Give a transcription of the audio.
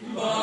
Bye.